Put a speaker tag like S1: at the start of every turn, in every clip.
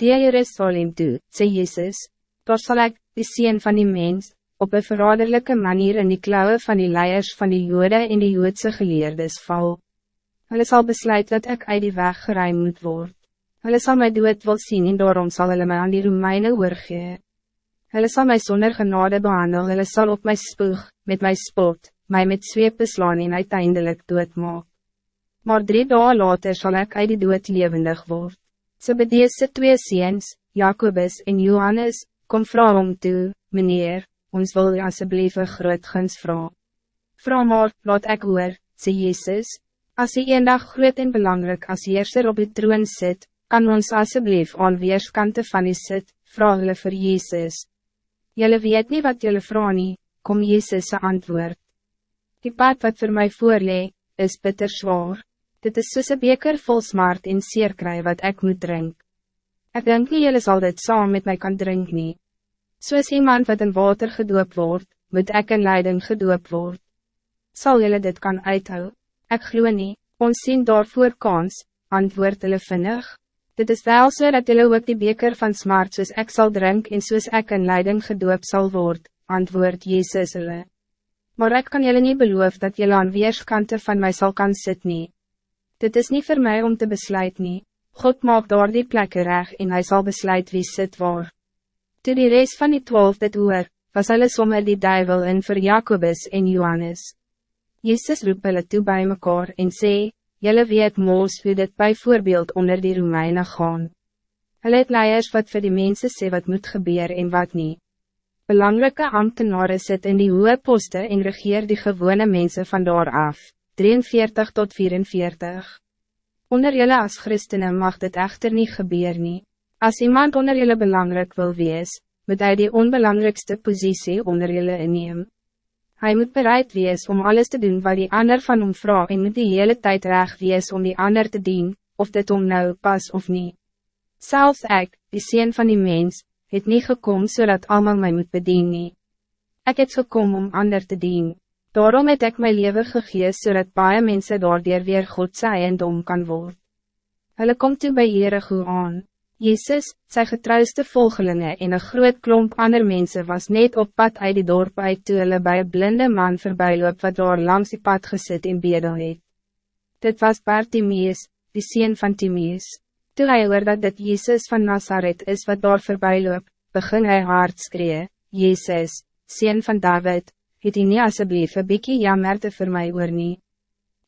S1: die Jerusalem toe, sê Jezus, daar sal ek, die sien van die mens, op een verraderlijke manier in die klauwen van die leiers van die jode en die joodse geleerdes val. Hulle sal besluit dat ik uit die weg geruim moet worden. Hulle sal my dood wil sien en daarom sal hulle my aan die Romeine oorgee. Hulle sal my sonder genade behandel, hulle sal op my spoeg, met my spot, my met zweep beslaan en uiteindelik doodmaak. Maar drie dagen later zal ik uit die dood levendig worden. Ze so twee ziens, Jacobus en Johannes, kom vrouw om toe, meneer, ons wil je alsjeblieft een groot guns vrouw. Vrouw maar, laat ik hoor, sê Jezus, als hij een dag groot en belangrijk als heerser op die troon zit, kan ons alsjeblieft aan weerskante van die sit, vrouw hulle vir Jezus. Jullie weet niet wat jullie vrouw nie, kom Jezus' antwoord. Die pad wat voor mij voorlee, is bitter zwaar. Dit is soos een beker vol smart en seerkry wat ik moet drink. Ik denk niet jullie zal dit saam met mij kan drinken. nie. Soos iemand wat in water gedoop wordt, moet ik in leiding gedoop word. Zal jullie dit kan uithou? Ik glo nie, ons sien daarvoor kans, antwoord hulle vinnig. Dit is wel so dat jullie ook die beker van smart soos ek sal drink en soos ek in leiding gedoop zal word, antwoord Jezus hulle. Maar ik kan jullie niet beloven dat jullie aan weerskante van mij zal kan sit nie. Dit is niet voor mij om te besluiten. nie. God maakt door die plekken reg en hij zal besluiten wie sit waar. Toe die rest van die twaalf dit oor, was hulle sommer die duivel in voor Jacobus en Johannes. Jezus roep hulle toe bij mekaar en sê, Julle weet moos hoe dit bijvoorbeeld onder die Romeinen gaan. Hulle het leiers wat voor die mensen sê wat moet gebeuren en wat niet. Belangrijke ambtenaren sit in die hoge posten en regeer die gewone mensen van daar af. 43 tot 44. Onder jullie als christenen mag dit echter niet gebeuren. Nie. Als iemand onder jullie belangrijk wil wees, moet hij die onbelangrijkste positie onder jullie innemen. Hij moet bereid wees om alles te doen wat die ander van hom vraag en moet die hele tijd recht wees om die ander te dien, of dit om nou pas of niet. Zelfs ik, die sien van die mens, het niet gekomen zodat allemaal mij moet bedienen. Ik het gekomen om ander te dienen. Daarom het ik mijn leven gegees zodat baie mensen daardoor weer God sy en dom kan worden. Hulle kom toe by Heere goed aan. Jezus, sy getrouwste volgelinge en een groot klomp ander mensen was net op pad uit die dorp uit toe hulle by een blinde man voorbijloop wat daar langs die pad gesit en bedel het. Dit was Bartimeus, die sien van Timeus. Toe hy hoor dat dit Jezus van Nazareth is wat daar voorbijloop, begin hy hard skree, Jezus, sien van David, het hy nie asseblief een bykie jammerte vir my oor nie.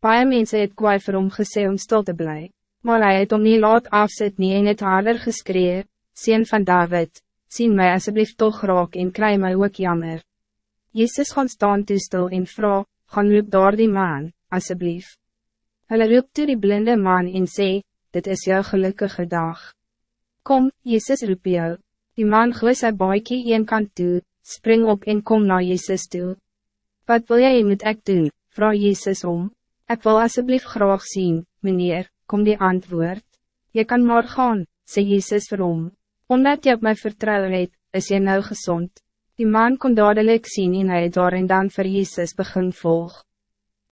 S1: Paie mense het kwaai vir hom gesê om stil te bly, maar hy het om nie laat afsit nie en het harder geskree, Sien van David, sien mij alsjeblieft toch raak en kry my ook jammer. Jezus gaan staan toestel en vra, gaan roep daar die man, alsjeblief. Hulle roep toe die blinde man en sê, dit is jou gelukkige dag. Kom, Jezus roep jou, die man gooi sy baiekie een kant toe, spring op en kom naar Jezus toe. Wat wil jij moet ik doen, vraag Jezus om. Ik wil alsjeblieft graag zien, meneer, kom die antwoord. Je kan maar gaan, zei Jezus vir hom. Omdat je op mij vertrouwen het, is je nou gezond. Die man kon dadelijk zien en hij daar en dan voor Jezus begin volg.